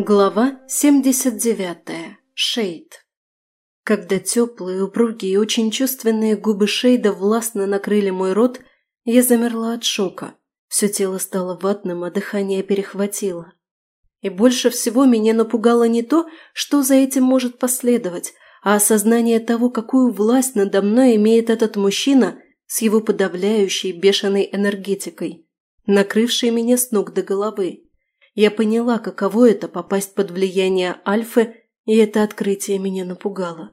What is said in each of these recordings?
Глава 79. Шейд. Когда теплые, упругие и очень чувственные губы Шейда властно накрыли мой рот, я замерла от шока. Все тело стало ватным, а дыхание перехватило. И больше всего меня напугало не то, что за этим может последовать, а осознание того, какую власть надо мной имеет этот мужчина с его подавляющей бешеной энергетикой, накрывшей меня с ног до головы. Я поняла, каково это попасть под влияние Альфы, и это открытие меня напугало.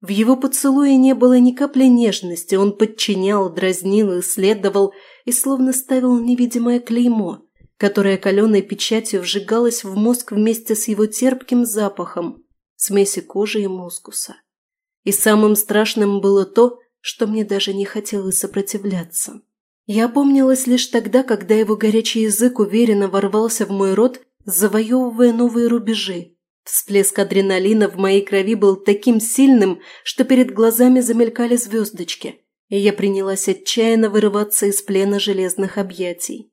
В его поцелуе не было ни капли нежности, он подчинял, дразнил, исследовал и словно ставил невидимое клеймо, которое каленой печатью вжигалось в мозг вместе с его терпким запахом, смеси кожи и мускуса. И самым страшным было то, что мне даже не хотелось сопротивляться. Я помнилась лишь тогда, когда его горячий язык уверенно ворвался в мой рот, завоевывая новые рубежи. Всплеск адреналина в моей крови был таким сильным, что перед глазами замелькали звездочки, и я принялась отчаянно вырываться из плена железных объятий.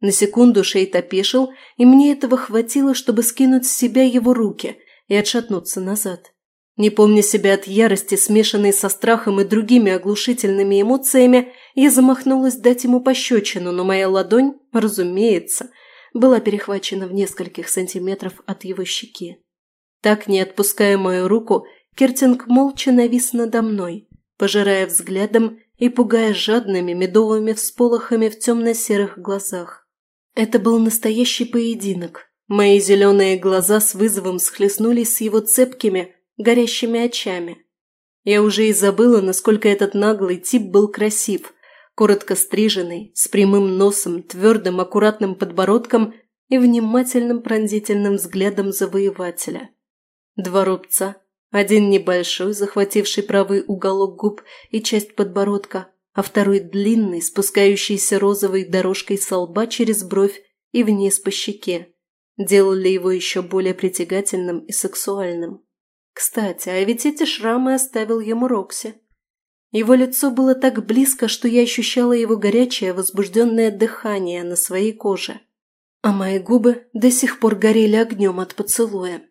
На секунду Шейт опешил, и мне этого хватило, чтобы скинуть с себя его руки и отшатнуться назад. Не помня себя от ярости, смешанной со страхом и другими оглушительными эмоциями, я замахнулась дать ему пощечину, но моя ладонь, разумеется, была перехвачена в нескольких сантиметров от его щеки. Так, не отпуская мою руку, Кертинг молча навис надо мной, пожирая взглядом и пугая жадными медовыми всполохами в темно-серых глазах. Это был настоящий поединок. Мои зеленые глаза с вызовом схлестнулись с его цепкими, горящими очами. Я уже и забыла, насколько этот наглый тип был красив, коротко стриженный, с прямым носом, твердым аккуратным подбородком и внимательным пронзительным взглядом завоевателя. Два рубца, один небольшой, захвативший правый уголок губ и часть подбородка, а второй длинный, спускающийся розовой дорожкой со лба через бровь и вниз по щеке, делали его еще более притягательным и сексуальным. Кстати, а ведь эти шрамы оставил ему Рокси. Его лицо было так близко, что я ощущала его горячее, возбужденное дыхание на своей коже. А мои губы до сих пор горели огнем от поцелуя.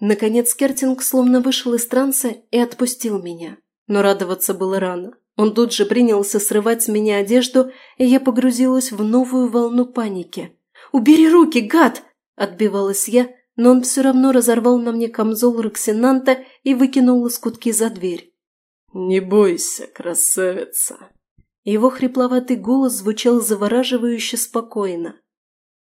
Наконец Кертинг словно вышел из транса и отпустил меня. Но радоваться было рано. Он тут же принялся срывать с меня одежду, и я погрузилась в новую волну паники. «Убери руки, гад!» – отбивалась я, но он все равно разорвал на мне камзол Роксинанта и выкинул лоскутки за дверь. «Не бойся, красавица!» Его хрипловатый голос звучал завораживающе спокойно.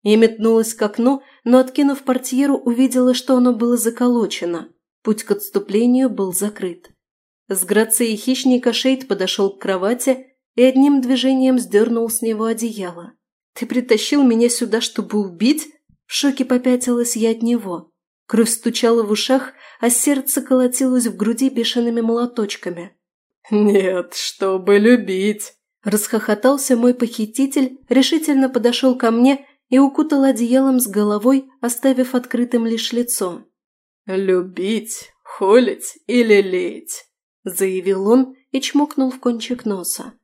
Я метнулась к окну, но, откинув портьеру, увидела, что оно было заколочено. Путь к отступлению был закрыт. С грацией хищника Шейд подошел к кровати и одним движением сдернул с него одеяло. «Ты притащил меня сюда, чтобы убить?» В шоке попятилась я от него. Кровь стучала в ушах, а сердце колотилось в груди бешеными молоточками. «Нет, чтобы любить!» Расхохотался мой похититель, решительно подошел ко мне и укутал одеялом с головой, оставив открытым лишь лицо. «Любить, холить и лелеять», – заявил он и чмокнул в кончик носа.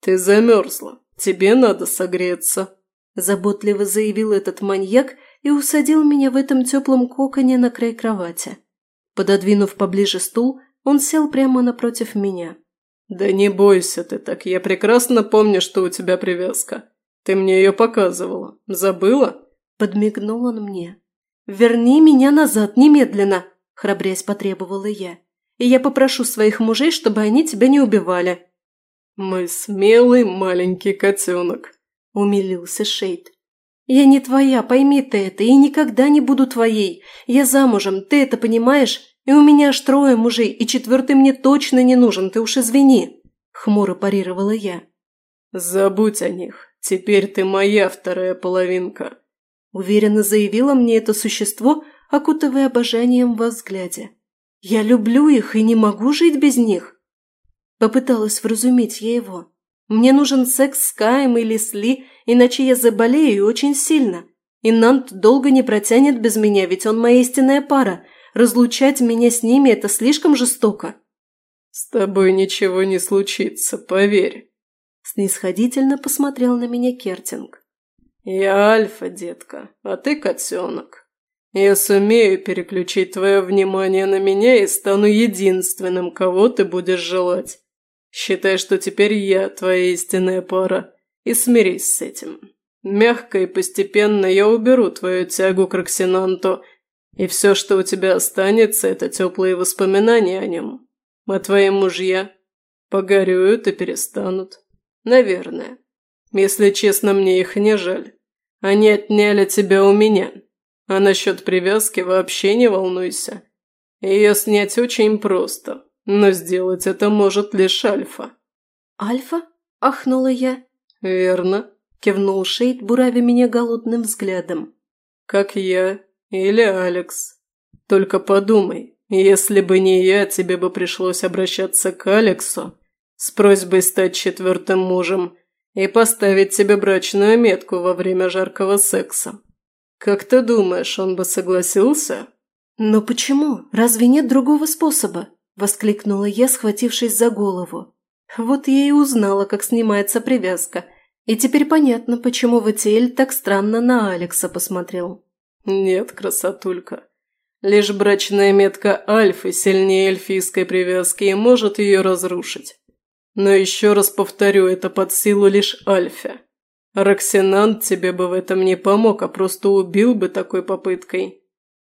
«Ты замерзла, тебе надо согреться». Заботливо заявил этот маньяк и усадил меня в этом теплом коконе на край кровати. Пододвинув поближе стул, он сел прямо напротив меня. «Да не бойся ты так, я прекрасно помню, что у тебя привязка. Ты мне ее показывала. Забыла?» Подмигнул он мне. «Верни меня назад немедленно!» – храбрясь потребовала я. «И я попрошу своих мужей, чтобы они тебя не убивали». «Мы смелый маленький котенок», – умилился Шейд. «Я не твоя, пойми ты это, и никогда не буду твоей. Я замужем, ты это понимаешь? И у меня аж трое мужей, и четвертый мне точно не нужен, ты уж извини!» – хмуро парировала я. «Забудь о них, теперь ты моя вторая половинка», – уверенно заявило мне это существо, окутывая обожанием во взгляде. «Я люблю их и не могу жить без них!» Попыталась вразумить я его. Мне нужен секс с Каем или с Ли, иначе я заболею очень сильно. И Нант долго не протянет без меня, ведь он моя истинная пара. Разлучать меня с ними – это слишком жестоко. «С тобой ничего не случится, поверь», – снисходительно посмотрел на меня Кертинг. «Я альфа, детка, а ты котенок. Я сумею переключить твое внимание на меня и стану единственным, кого ты будешь желать. Считай, что теперь я твоя истинная пара, и смирись с этим. Мягко и постепенно я уберу твою тягу к Роксинанту, и все, что у тебя останется, это теплые воспоминания о нем. А твои мужья погорюют и перестанут. Наверное. Если честно, мне их не жаль. Они отняли тебя у меня. А насчет привязки вообще не волнуйся. Ее снять очень просто, но сделать это может лишь Альфа». «Альфа?» – ахнула я. «Верно», – кивнул Шейд, буравя меня голодным взглядом. «Как я или Алекс. Только подумай, если бы не я, тебе бы пришлось обращаться к Алексу с просьбой стать четвертым мужем и поставить себе брачную метку во время жаркого секса. «Как ты думаешь, он бы согласился?» «Но почему? Разве нет другого способа?» – воскликнула я, схватившись за голову. Вот я и узнала, как снимается привязка. И теперь понятно, почему Ватиэль так странно на Алекса посмотрел. «Нет, красотулька. Лишь брачная метка Альфы сильнее эльфийской привязки и может ее разрушить. Но еще раз повторю, это под силу лишь Альфе. Роксинант тебе бы в этом не помог, а просто убил бы такой попыткой.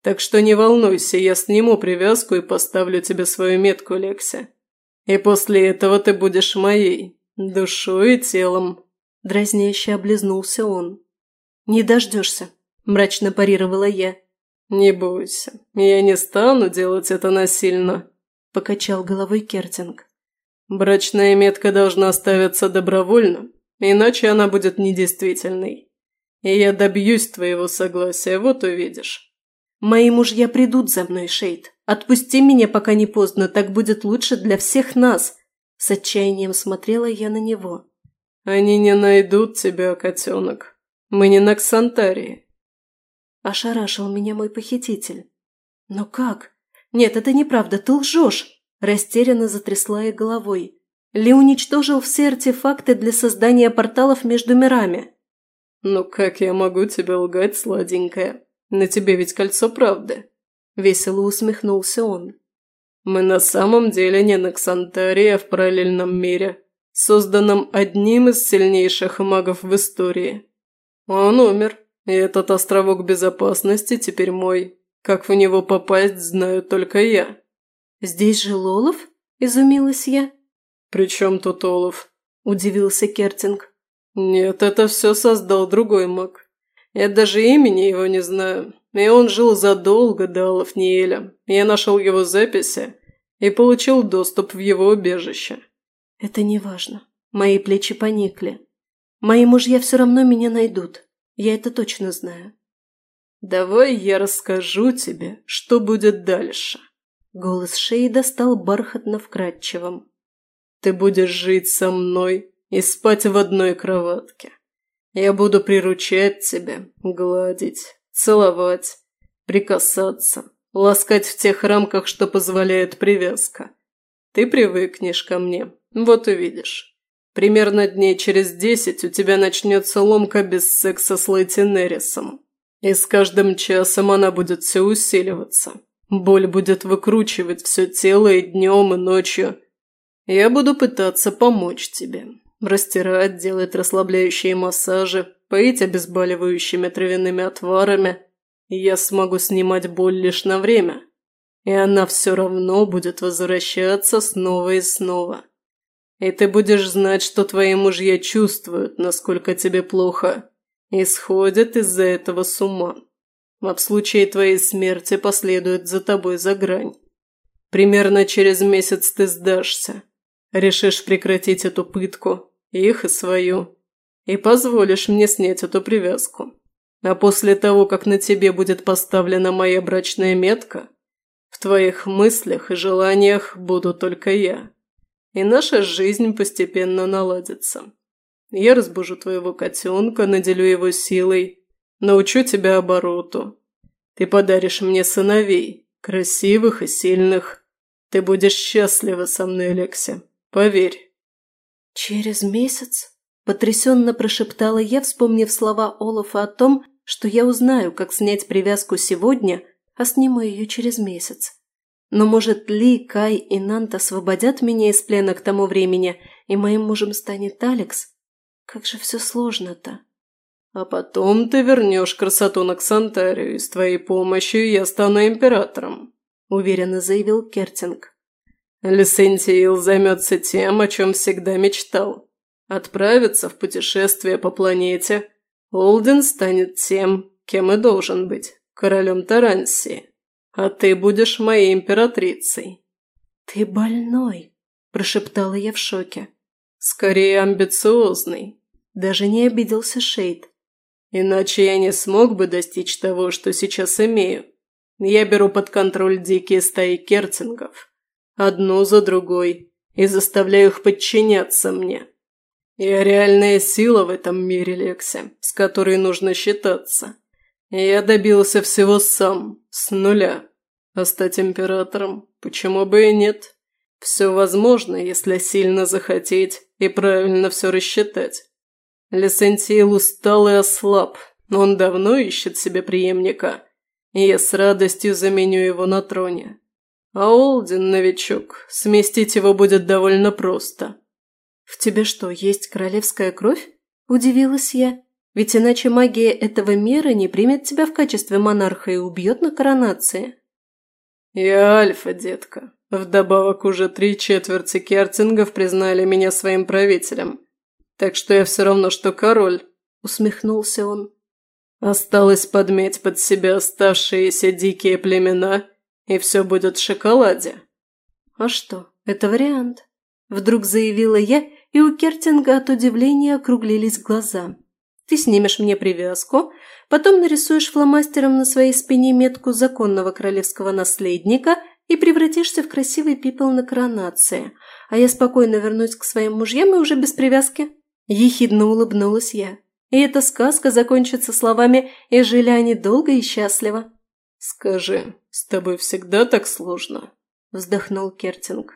Так что не волнуйся, я сниму привязку и поставлю тебе свою метку, Лекси. И после этого ты будешь моей, душой и телом». Дразняще облизнулся он. «Не дождешься», – мрачно парировала я. «Не бойся, я не стану делать это насильно», – покачал головой Кертинг. «Брачная метка должна оставиться добровольно, Иначе она будет недействительной. И я добьюсь твоего согласия, вот увидишь. Мои мужья придут за мной, Шейд. Отпусти меня, пока не поздно, так будет лучше для всех нас. С отчаянием смотрела я на него. Они не найдут тебя, котенок. Мы не на Ксантарии. Ошарашил меня мой похититель. Но как? Нет, это неправда, ты лжешь. Растерянно затрясла я головой. Ли уничтожил все артефакты для создания порталов между мирами. «Ну как я могу тебе лгать, сладенькая? На тебе ведь кольцо правды!» Весело усмехнулся он. «Мы на самом деле не на Ксантарии, а в параллельном мире, созданном одним из сильнейших магов в истории. Он умер, и этот островок безопасности теперь мой. Как в него попасть, знаю только я». «Здесь же Лолов?» – изумилась я. «При чем тут Олаф?» – удивился Кертинг. «Нет, это все создал другой маг. Я даже имени его не знаю. И он жил задолго до Алафниэля. Я нашел его записи и получил доступ в его убежище». «Это не важно. Мои плечи поникли. Мои мужья все равно меня найдут. Я это точно знаю». «Давай я расскажу тебе, что будет дальше». Голос Шейда стал бархатно-вкрадчивым. Ты будешь жить со мной и спать в одной кроватке. Я буду приручать тебя, гладить, целовать, прикасаться, ласкать в тех рамках, что позволяет привязка. Ты привыкнешь ко мне, вот увидишь. Примерно дней через десять у тебя начнется ломка без секса с Лейтенерисом. И с каждым часом она будет все усиливаться. Боль будет выкручивать все тело и днем, и ночью, я буду пытаться помочь тебе. Растирать, делать расслабляющие массажи, поить обезболивающими травяными отварами. Я смогу снимать боль лишь на время. И она все равно будет возвращаться снова и снова. И ты будешь знать, что твои мужья чувствуют, насколько тебе плохо, и сходят из-за этого с ума. А в случае твоей смерти последуют за тобой за грань. Примерно через месяц ты сдашься Решишь прекратить эту пытку, их и свою, и позволишь мне снять эту привязку. А после того, как на тебе будет поставлена моя брачная метка, в твоих мыслях и желаниях буду только я. И наша жизнь постепенно наладится. Я разбужу твоего котенка, наделю его силой, научу тебя обороту. Ты подаришь мне сыновей, красивых и сильных. Ты будешь счастлива со мной, Алексия. Поверь». «Через месяц?» – потрясенно прошептала я, вспомнив слова Олафа о том, что я узнаю, как снять привязку сегодня, а сниму ее через месяц. Но может Ли, Кай и Нант освободят меня из плена к тому времени, и моим мужем станет Алекс? Как же все сложно-то. А потом ты вернешь красоту на Ксантарию, и с твоей помощью я стану императором», – уверенно заявил Кертинг. Лисентиил займется тем, о чем всегда мечтал. Отправится в путешествие по планете. Олден станет тем, кем и должен быть, королем Тарансии. А ты будешь моей императрицей. «Ты больной», – прошептала я в шоке. «Скорее амбициозный». Даже не обиделся Шейд. Иначе я не смог бы достичь того, что сейчас имею. Я беру под контроль дикие стаи керцингов, одну за другой, и заставляю их подчиняться мне. Я реальная сила в этом мире, Лекси, с которой нужно считаться. Я добился всего сам, с нуля. А стать императором, почему бы и нет? Все возможно, если сильно захотеть и правильно все рассчитать. Лесентиил устал и ослаб, но он давно ищет себе преемника, и я с радостью заменю его на троне. А Олдин, новичок, сместить его будет довольно просто. «В тебе что, есть королевская кровь?» – удивилась я. «Ведь иначе магия этого мира не примет тебя в качестве монарха и убьет на коронации». «Я альфа, детка. Вдобавок уже три четверти кертингов признали меня своим правителем. Так что я все равно, что король», – усмехнулся он. «Осталось подметь под себя оставшиеся дикие племена, и все будет в шоколаде». «А что, это вариант?» – вдруг заявила я, и у Кертинга от удивления округлились глаза. «Ты снимешь мне привязку, потом нарисуешь фломастером на своей спине метку законного королевского наследника и превратишься в красивый пипел на коронации, а я спокойно вернусь к своим мужьям и уже без привязки». Ехидно улыбнулась я. И эта сказка закончится словами «И жили они долго и счастливо». «Скажи, с тобой всегда так сложно?» – вздохнул Кертинг.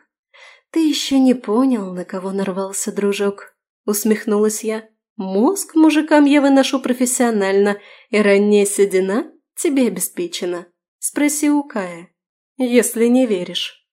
«Ты еще не понял, на кого нарвался, дружок», – усмехнулась я. «Мозг мужикам я выношу профессионально, и ранняя седина тебе обеспечена. Спроси у Кая, если не веришь».